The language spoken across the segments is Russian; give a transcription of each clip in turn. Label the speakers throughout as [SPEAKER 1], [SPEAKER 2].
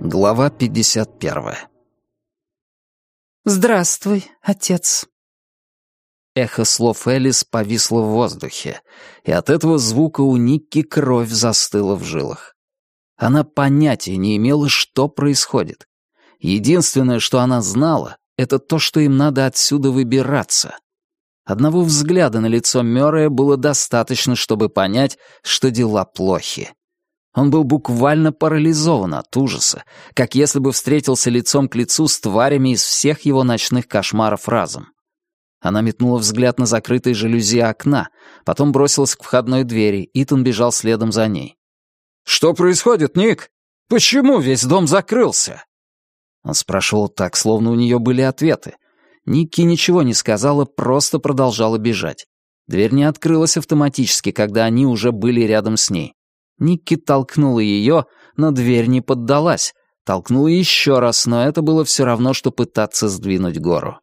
[SPEAKER 1] Глава 51.
[SPEAKER 2] «Здравствуй, отец».
[SPEAKER 1] Эхо слов Элис повисло в воздухе, и от этого звука у Никки кровь застыла в жилах. Она понятия не имела, что происходит. Единственное, что она знала, это то, что им надо отсюда выбираться. Одного взгляда на лицо Мёррея было достаточно, чтобы понять, что дела плохи. Он был буквально парализован от ужаса, как если бы встретился лицом к лицу с тварями из всех его ночных кошмаров разом. Она метнула взгляд на закрытые жалюзи окна, потом бросилась к входной двери, Итан бежал следом за ней. «Что происходит, Ник? Почему весь дом закрылся?» Он спрашивал так, словно у нее были ответы. Никки ничего не сказала, просто продолжала бежать. Дверь не открылась автоматически, когда они уже были рядом с ней. Никки толкнула ее, но дверь не поддалась. Толкнула еще раз, но это было все равно, что пытаться сдвинуть гору.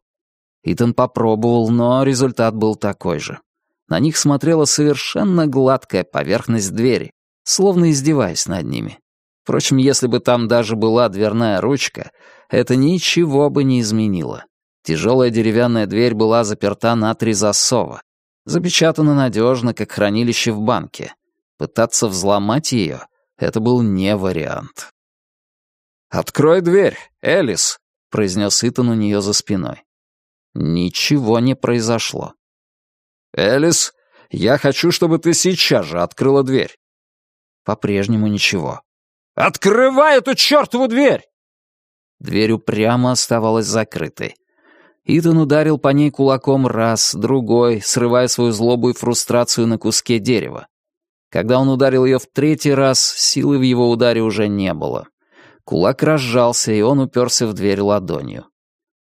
[SPEAKER 1] Итан попробовал, но результат был такой же. На них смотрела совершенно гладкая поверхность двери, словно издеваясь над ними. Впрочем, если бы там даже была дверная ручка, это ничего бы не изменило. Тяжелая деревянная дверь была заперта на три засова. Запечатана надежно, как хранилище в банке. Пытаться взломать ее — это был не вариант. «Открой дверь, Элис», — произнес Итан у нее за спиной. Ничего не произошло. «Элис, я хочу, чтобы ты сейчас же открыла дверь». По-прежнему ничего. «Открывай эту чертову дверь!» Дверь упрямо оставалась закрытой. Итан ударил по ней кулаком раз, другой, срывая свою злобу и фрустрацию на куске дерева. Когда он ударил ее в третий раз, силы в его ударе уже не было. Кулак разжался, и он уперся в дверь ладонью.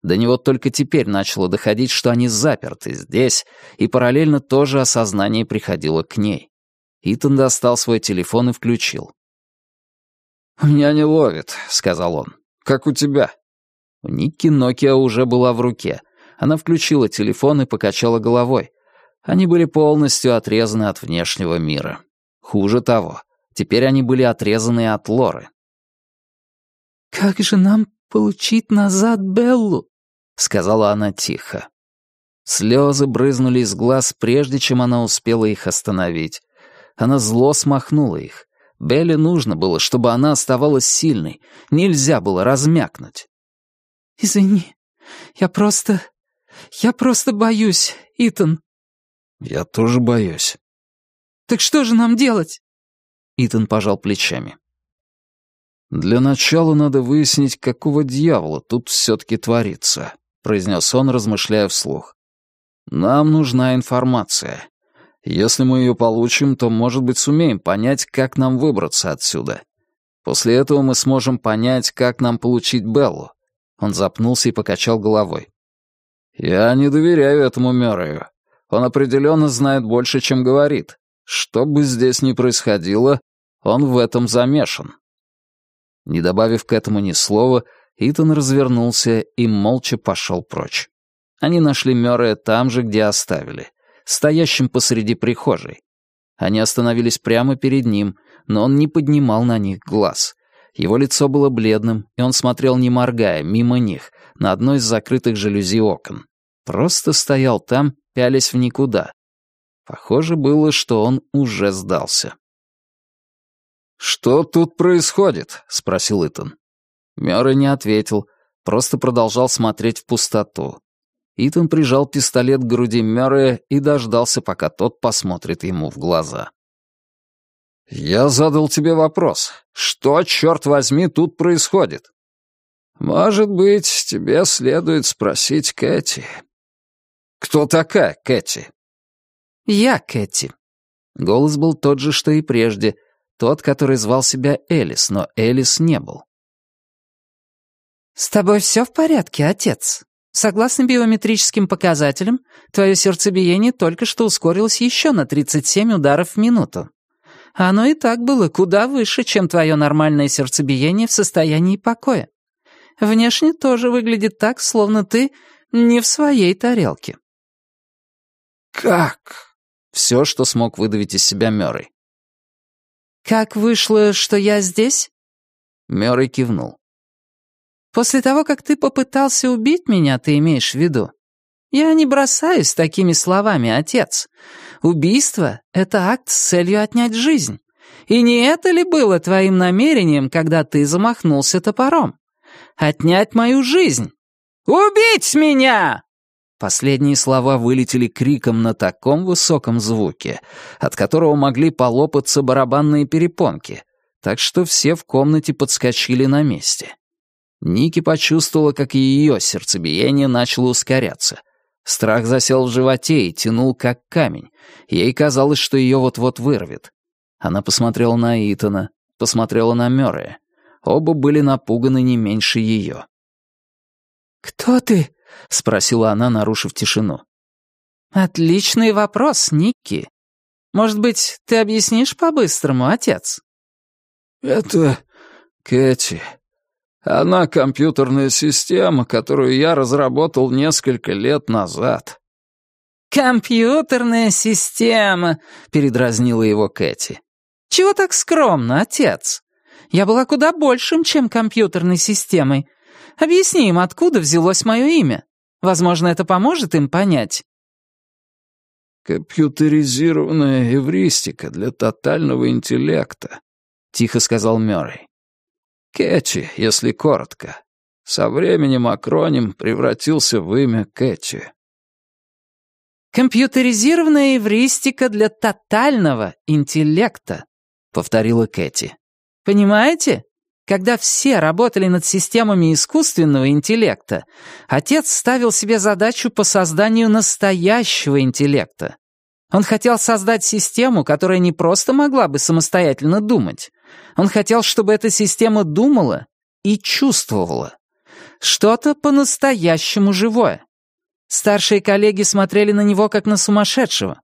[SPEAKER 1] До него только теперь начало доходить, что они заперты здесь, и параллельно тоже осознание приходило к ней. Итан достал свой телефон и включил. «У меня не ловит», — сказал он. «Как у тебя?» У Никки Нокиа уже была в руке. Она включила телефон и покачала головой. Они были полностью отрезаны от внешнего мира. Хуже того, теперь они были отрезаны от Лоры.
[SPEAKER 2] «Как же нам получить назад Беллу?» — сказала она тихо.
[SPEAKER 1] Слезы брызнули из глаз, прежде чем она успела их остановить. Она зло смахнула их. Белле нужно было, чтобы она оставалась сильной. Нельзя было размякнуть.
[SPEAKER 2] «Извини, я просто... я просто боюсь, Итан».
[SPEAKER 1] «Я тоже боюсь».
[SPEAKER 2] Так что же нам делать?»
[SPEAKER 1] Итан пожал плечами. «Для начала надо выяснить, какого дьявола тут все-таки творится», — произнес он, размышляя вслух. «Нам нужна информация. Если мы ее получим, то, может быть, сумеем понять, как нам выбраться отсюда. После этого мы сможем понять, как нам получить Беллу». Он запнулся и покачал головой. «Я не доверяю этому Мёррею. Он определенно знает больше, чем говорит. Что бы здесь ни происходило, он в этом замешан. Не добавив к этому ни слова, Итан развернулся и молча пошел прочь. Они нашли Мёррея там же, где оставили, стоящим посреди прихожей. Они остановились прямо перед ним, но он не поднимал на них глаз. Его лицо было бледным, и он смотрел, не моргая, мимо них, на одно из закрытых жалюзи окон. Просто стоял там, пялясь в никуда, Похоже было, что он уже сдался. «Что тут происходит?» — спросил Итан. Мёррей не ответил, просто продолжал смотреть в пустоту. Итан прижал пистолет к груди Мёррея и дождался, пока тот посмотрит ему в глаза. «Я задал тебе вопрос. Что, черт возьми, тут происходит?» «Может быть, тебе следует спросить Кэти». «Кто такая Кэти?»
[SPEAKER 2] «Я Кэти».
[SPEAKER 1] Голос был тот же, что и прежде, тот, который звал себя Элис, но Элис не был.
[SPEAKER 2] «С тобой все в порядке, отец? Согласно биометрическим показателям, твое сердцебиение только что ускорилось еще на 37 ударов в минуту. Оно и так было куда выше, чем твое нормальное сердцебиение в состоянии покоя. Внешне тоже выглядит так, словно ты не в своей тарелке».
[SPEAKER 1] «Как?» Все, что смог выдавить из себя Мёррей.
[SPEAKER 2] «Как вышло, что я здесь?»
[SPEAKER 1] Мёррей кивнул.
[SPEAKER 2] После того, как ты попытался убить меня, ты имеешь в виду? Я не бросаюсь такими словами, отец. Убийство — это акт с целью отнять жизнь. И не это ли было твоим намерением, когда ты замахнулся топором? Отнять мою жизнь? Убить меня!» Последние слова вылетели криком на таком высоком звуке, от которого могли полопаться барабанные перепонки, так что все в комнате подскочили на месте. Ники почувствовала, как ее сердцебиение начало ускоряться — Страх засел в животе и тянул, как камень. Ей казалось, что ее вот-вот вырвет. Она посмотрела на Итана, посмотрела на Мёррея. Оба были напуганы не меньше ее. «Кто ты?»
[SPEAKER 1] — спросила она, нарушив тишину.
[SPEAKER 2] «Отличный вопрос, Никки. Может быть, ты объяснишь по-быстрому, отец?»
[SPEAKER 3] «Это Кэти», она компьютерная система, которую я разработал несколько лет назад».
[SPEAKER 2] «Компьютерная система», — передразнила его Кэти. «Чего так скромно, отец? Я была куда большим, чем компьютерной системой. Объясни им, откуда взялось мое имя. Возможно, это поможет им понять».
[SPEAKER 3] «Компьютеризированная эвристика для тотального интеллекта», — тихо сказал Мёррей. Кэти, если коротко. Со временем акроним превратился в имя Кэти.
[SPEAKER 2] «Компьютеризированная эвристика для тотального интеллекта», — повторила Кэти. «Понимаете? Когда все работали над системами искусственного интеллекта, отец ставил себе задачу по созданию настоящего интеллекта. Он хотел создать систему, которая не просто могла бы самостоятельно думать, он хотел, чтобы эта система думала и чувствовала. Что-то по-настоящему живое. Старшие коллеги смотрели на него как на сумасшедшего.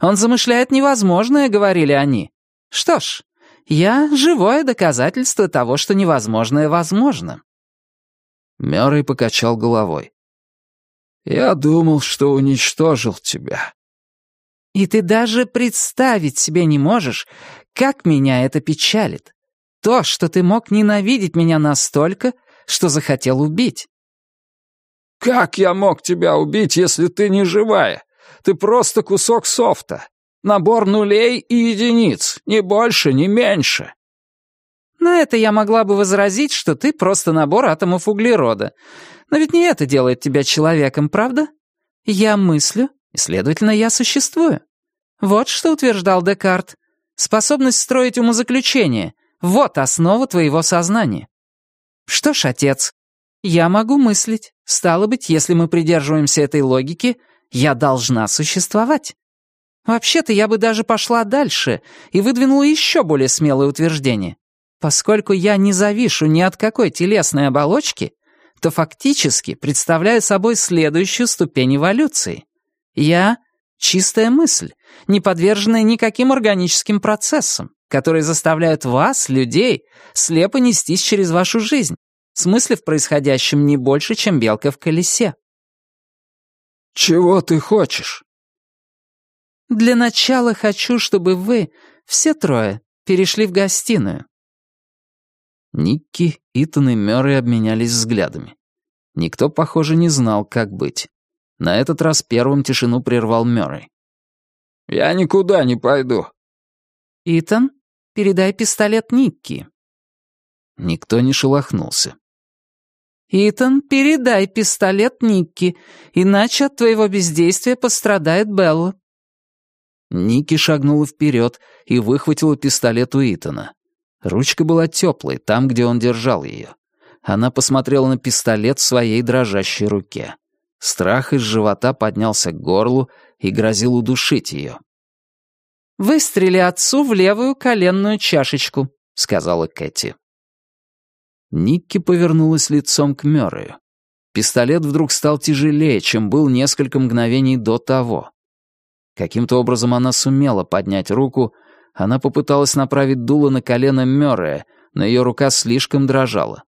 [SPEAKER 2] Он замышляет невозможное, говорили они. Что ж, я — живое доказательство того, что невозможное возможно.
[SPEAKER 1] Мёррей покачал головой.
[SPEAKER 3] «Я думал, что уничтожил тебя».
[SPEAKER 2] «И ты даже представить себе не можешь, как меня это печалит. То, что ты мог ненавидеть меня настолько, что захотел убить.
[SPEAKER 3] «Как я мог тебя убить, если ты не живая? Ты просто кусок софта. Набор нулей и единиц, ни больше, ни меньше».
[SPEAKER 2] На это я могла бы возразить, что ты просто набор атомов углерода. Но ведь не это делает тебя человеком, правда? Я мыслю, и, следовательно, я существую. Вот что утверждал Декарт. Способность строить умозаключения — вот основа твоего сознания. Что ж, отец, я могу мыслить. Стало быть, если мы придерживаемся этой логики, я должна существовать. Вообще-то я бы даже пошла дальше и выдвинула еще более смелое утверждение. Поскольку я не завишу ни от какой телесной оболочки, то фактически представляю собой следующую ступень эволюции. Я Чистая мысль, не подверженная никаким органическим процессам, которые заставляют вас, людей, слепо нестись через вашу жизнь, смысле в происходящем не больше, чем белка в колесе.
[SPEAKER 3] «Чего ты хочешь?»
[SPEAKER 2] «Для начала хочу, чтобы вы, все трое, перешли в гостиную».
[SPEAKER 1] Никки, Итан и Мёррей обменялись взглядами. Никто, похоже, не знал, как быть. На этот раз первым тишину прервал Мёррей.
[SPEAKER 3] «Я никуда не пойду».
[SPEAKER 2] «Итан, передай пистолет Никки».
[SPEAKER 1] Никто не шелохнулся.
[SPEAKER 2] «Итан, передай пистолет Никки, иначе от твоего бездействия пострадает Белла».
[SPEAKER 1] Ники шагнула вперед и выхватила пистолет у Итана. Ручка была теплой, там, где он держал ее. Она посмотрела на пистолет в своей дрожащей руке. Страх из живота поднялся к горлу и грозил удушить ее.
[SPEAKER 2] «Выстрели отцу в левую коленную чашечку», — сказала Кэти.
[SPEAKER 1] Никки повернулась лицом к Мёррею. Пистолет вдруг стал тяжелее, чем был несколько мгновений до того. Каким-то образом она сумела поднять руку, она попыталась направить дуло на колено Мёррея, но ее рука слишком дрожала.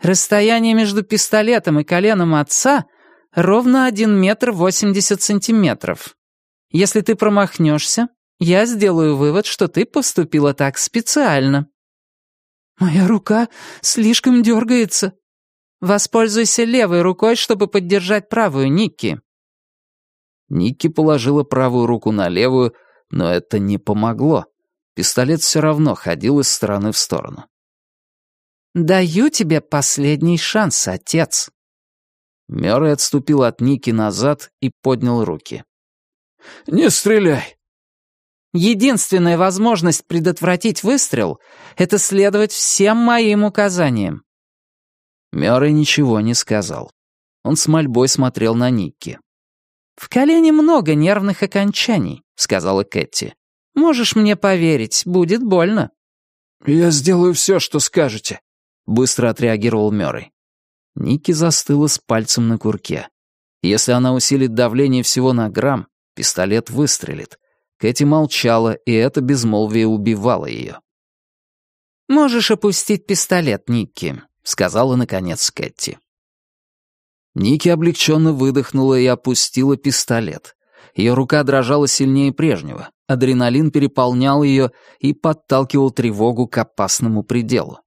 [SPEAKER 2] Расстояние между пистолетом и коленом отца ровно один метр восемьдесят сантиметров. Если ты промахнешься, я сделаю вывод, что ты поступила так специально». «Моя рука слишком дергается», Воспользуйся левой рукой, чтобы поддержать правую, Никки».
[SPEAKER 1] Никки положила правую руку на левую, но это не помогло. Пистолет все равно ходил из стороны в сторону.
[SPEAKER 2] «Даю тебе последний шанс, отец».
[SPEAKER 1] Мёррей отступил от Ники назад и поднял руки.
[SPEAKER 3] «Не стреляй!»
[SPEAKER 2] «Единственная возможность предотвратить выстрел — это следовать всем моим указаниям».
[SPEAKER 1] Мёррей ничего не сказал. Он с мольбой смотрел на Никки.
[SPEAKER 2] «В колене много нервных окончаний», — сказала Кэти. «Можешь мне поверить, будет больно».
[SPEAKER 3] «Я сделаю все, что скажете», — быстро отреагировал Мёррей.
[SPEAKER 1] Ники застыла с пальцем на курке. Если она усилит давление всего на грамм, пистолет выстрелит. Кэти молчала, и это безмолвие убивало ее.
[SPEAKER 2] «Можешь опустить пистолет, Никки», — сказала наконец Кэти.
[SPEAKER 1] Ники облегченно выдохнула и опустила пистолет. Ее рука дрожала сильнее прежнего. Адреналин переполнял ее и подталкивал тревогу к опасному пределу.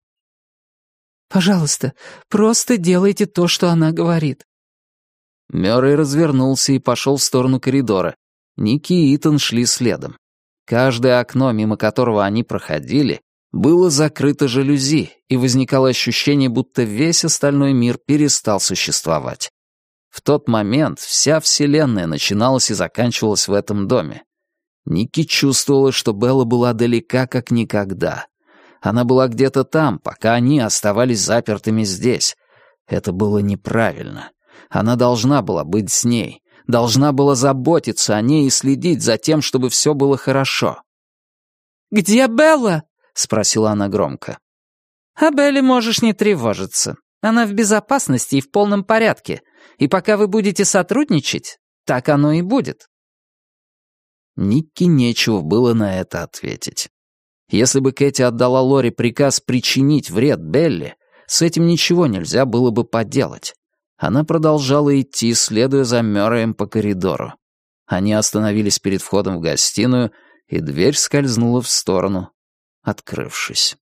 [SPEAKER 2] Пожалуйста, просто делайте то, что она говорит».
[SPEAKER 1] Мёррей развернулся и пошел в сторону коридора. Ники и Итан шли следом. Каждое окно, мимо которого они проходили, было закрыто жалюзи, и возникало ощущение, будто весь остальной мир перестал существовать. В тот момент вся Вселенная начиналась и заканчивалась в этом доме. Ники чувствовала, что Белла была далека как никогда. Она была где-то там, пока они оставались запертыми здесь. Это было неправильно. Она должна была быть с ней, должна была заботиться о ней и следить за тем, чтобы все было хорошо.
[SPEAKER 2] «Где Белла?» — спросила она громко. «О Белле можешь не тревожиться. Она в безопасности и в полном порядке. И пока вы будете сотрудничать, так оно и будет».
[SPEAKER 1] Никки нечего было на это ответить. Если бы Кэти отдала Лори приказ причинить вред Белли, с этим ничего нельзя было бы поделать. Она продолжала идти, следуя за Мёрреем по коридору. Они остановились перед входом в гостиную, и дверь скользнула в сторону, открывшись.